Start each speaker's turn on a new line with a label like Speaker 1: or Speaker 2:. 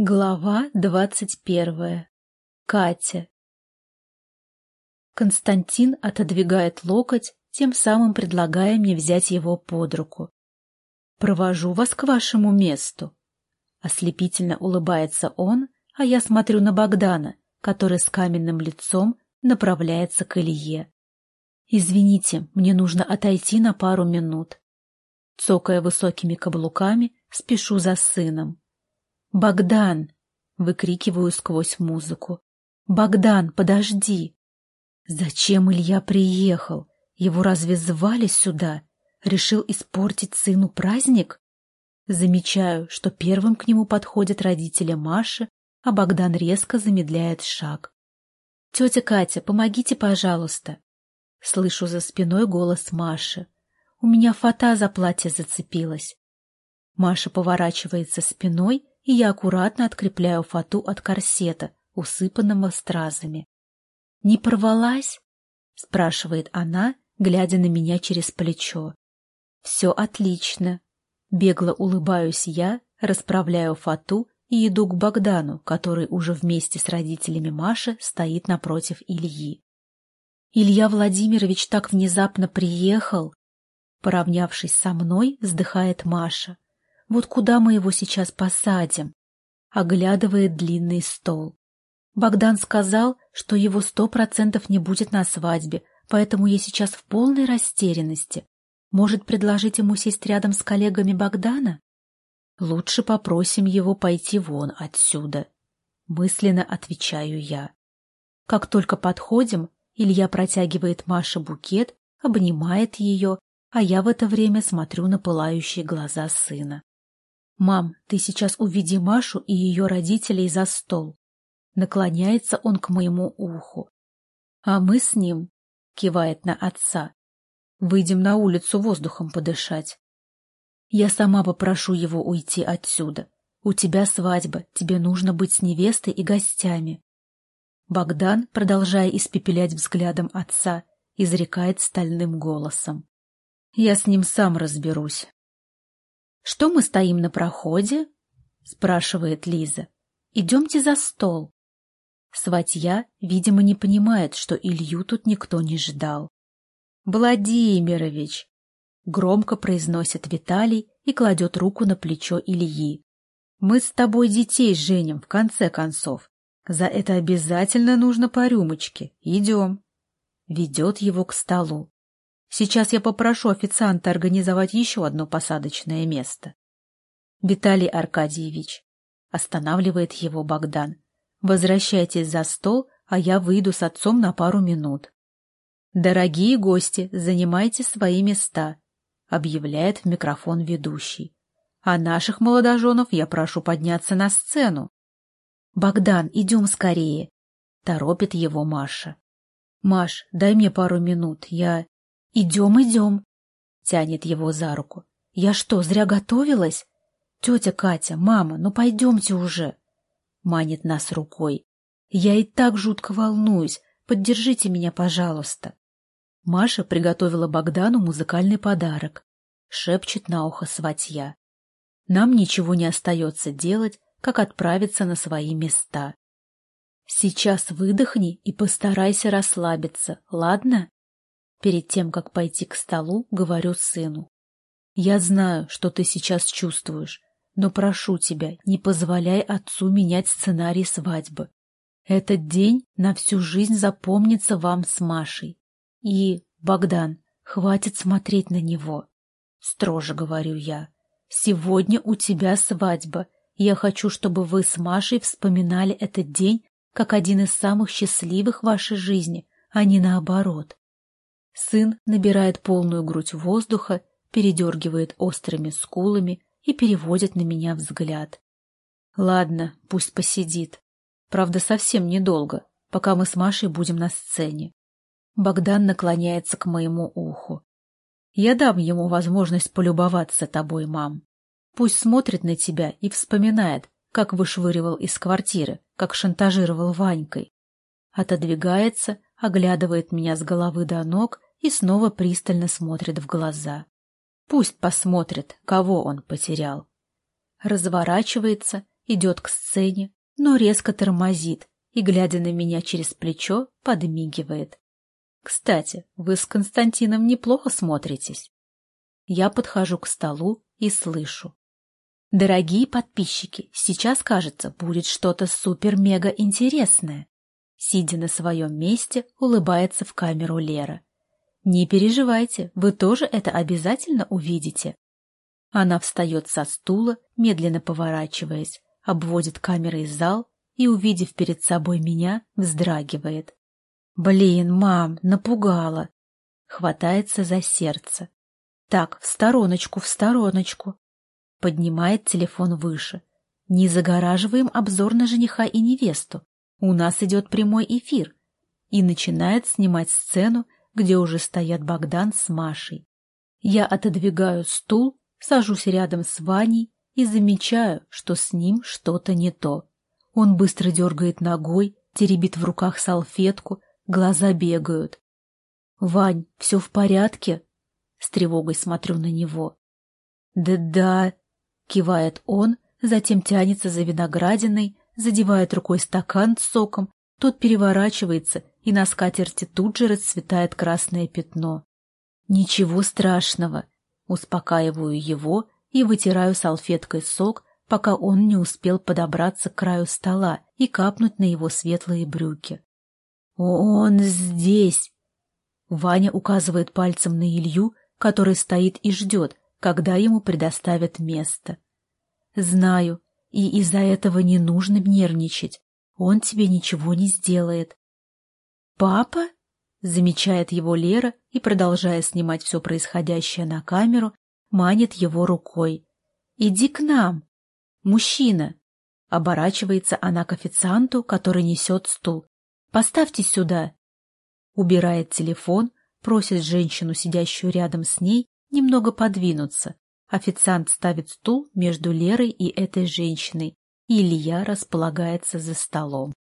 Speaker 1: Глава двадцать первая. Катя. Константин отодвигает локоть, тем самым предлагая мне взять его под руку. «Провожу вас к вашему месту». Ослепительно улыбается он, а я смотрю на Богдана, который с каменным лицом направляется к Илье. «Извините, мне нужно отойти на пару минут». Цокая высокими каблуками, спешу за сыном. «Богдан!» — выкрикиваю сквозь музыку. «Богдан, подожди!» Зачем Илья приехал? Его разве звали сюда? Решил испортить сыну праздник? Замечаю, что первым к нему подходят родители Маши, а Богдан резко замедляет шаг. «Тетя Катя, помогите, пожалуйста!» Слышу за спиной голос Маши. «У меня фата за платье зацепилась». Маша поворачивается спиной и я аккуратно открепляю фату от корсета, усыпанного стразами. «Не порвалась?» — спрашивает она, глядя на меня через плечо. «Все отлично». Бегло улыбаюсь я, расправляю фату и иду к Богдану, который уже вместе с родителями Маши стоит напротив Ильи. «Илья Владимирович так внезапно приехал!» Поравнявшись со мной, вздыхает Маша. Вот куда мы его сейчас посадим? Оглядывает длинный стол. Богдан сказал, что его сто процентов не будет на свадьбе, поэтому я сейчас в полной растерянности. Может, предложить ему сесть рядом с коллегами Богдана? Лучше попросим его пойти вон отсюда. Мысленно отвечаю я. Как только подходим, Илья протягивает Маше букет, обнимает ее, а я в это время смотрю на пылающие глаза сына. «Мам, ты сейчас уведи Машу и ее родителей за стол». Наклоняется он к моему уху. «А мы с ним», — кивает на отца, — «выйдем на улицу воздухом подышать». «Я сама попрошу его уйти отсюда. У тебя свадьба, тебе нужно быть с невестой и гостями». Богдан, продолжая испепелять взглядом отца, изрекает стальным голосом. «Я с ним сам разберусь». «Что мы стоим на проходе?» — спрашивает Лиза. «Идемте за стол». Сватья, видимо, не понимает, что Илью тут никто не ждал. «Владимирович!» — громко произносит Виталий и кладет руку на плечо Ильи. «Мы с тобой детей женим, в конце концов. За это обязательно нужно по рюмочке. Идем». Ведет его к столу. Сейчас я попрошу официанта организовать еще одно посадочное место. Виталий Аркадьевич. Останавливает его Богдан. Возвращайтесь за стол, а я выйду с отцом на пару минут. Дорогие гости, занимайте свои места, объявляет в микрофон ведущий. А наших молодоженов я прошу подняться на сцену. Богдан, идем скорее, торопит его Маша. Маш, дай мне пару минут, я... «Идем, идем!» — тянет его за руку. «Я что, зря готовилась? Тетя Катя, мама, ну пойдемте уже!» Манит нас рукой. «Я и так жутко волнуюсь. Поддержите меня, пожалуйста!» Маша приготовила Богдану музыкальный подарок. Шепчет на ухо сватья. Нам ничего не остается делать, как отправиться на свои места. Сейчас выдохни и постарайся расслабиться, ладно? Перед тем, как пойти к столу, говорю сыну. Я знаю, что ты сейчас чувствуешь, но прошу тебя, не позволяй отцу менять сценарий свадьбы. Этот день на всю жизнь запомнится вам с Машей. И, Богдан, хватит смотреть на него. Строже говорю я. Сегодня у тебя свадьба. Я хочу, чтобы вы с Машей вспоминали этот день как один из самых счастливых в вашей жизни, а не наоборот. Сын набирает полную грудь воздуха, передергивает острыми скулами и переводит на меня взгляд. Ладно, пусть посидит. Правда, совсем недолго, пока мы с Машей будем на сцене. Богдан наклоняется к моему уху. Я дам ему возможность полюбоваться тобой, мам. Пусть смотрит на тебя и вспоминает, как вышвыривал из квартиры, как шантажировал Ванькой. Отодвигается, оглядывает меня с головы до ног и снова пристально смотрит в глаза. Пусть посмотрит, кого он потерял. Разворачивается идет к сцене, но резко тормозит и, глядя на меня через плечо, подмигивает. «Кстати, вы с Константином неплохо смотритесь». Я подхожу к столу и слышу. Дорогие подписчики, сейчас, кажется, будет что-то супер-мега интересное. Сидя на своем месте, улыбается в камеру Лера. Не переживайте, вы тоже это обязательно увидите. Она встает со стула, медленно поворачиваясь, обводит камерой зал и, увидев перед собой меня, вздрагивает. Блин, мам, напугала. Хватается за сердце. Так, в стороночку, в стороночку поднимает телефон выше. Не загораживаем обзор на жениха и невесту. У нас идет прямой эфир. И начинает снимать сцену, где уже стоят Богдан с Машей. Я отодвигаю стул, сажусь рядом с Ваней и замечаю, что с ним что-то не то. Он быстро дергает ногой, теребит в руках салфетку, глаза бегают. «Вань, все в порядке?» С тревогой смотрю на него. «Да-да», Кивает он, затем тянется за виноградиной, задевает рукой стакан с соком, тот переворачивается, и на скатерти тут же расцветает красное пятно. Ничего страшного. Успокаиваю его и вытираю салфеткой сок, пока он не успел подобраться к краю стола и капнуть на его светлые брюки. «Он здесь!» Ваня указывает пальцем на Илью, который стоит и ждет, когда ему предоставят место. Знаю, и из-за этого не нужно нервничать. Он тебе ничего не сделает. «Папа?» — замечает его Лера и, продолжая снимать все происходящее на камеру, манит его рукой. «Иди к нам!» «Мужчина!» — оборачивается она к официанту, который несет стул. «Поставьте сюда!» Убирает телефон, просит женщину, сидящую рядом с ней, немного подвинуться. Официант ставит стул между Лерой и этой женщиной, и Илья располагается за столом.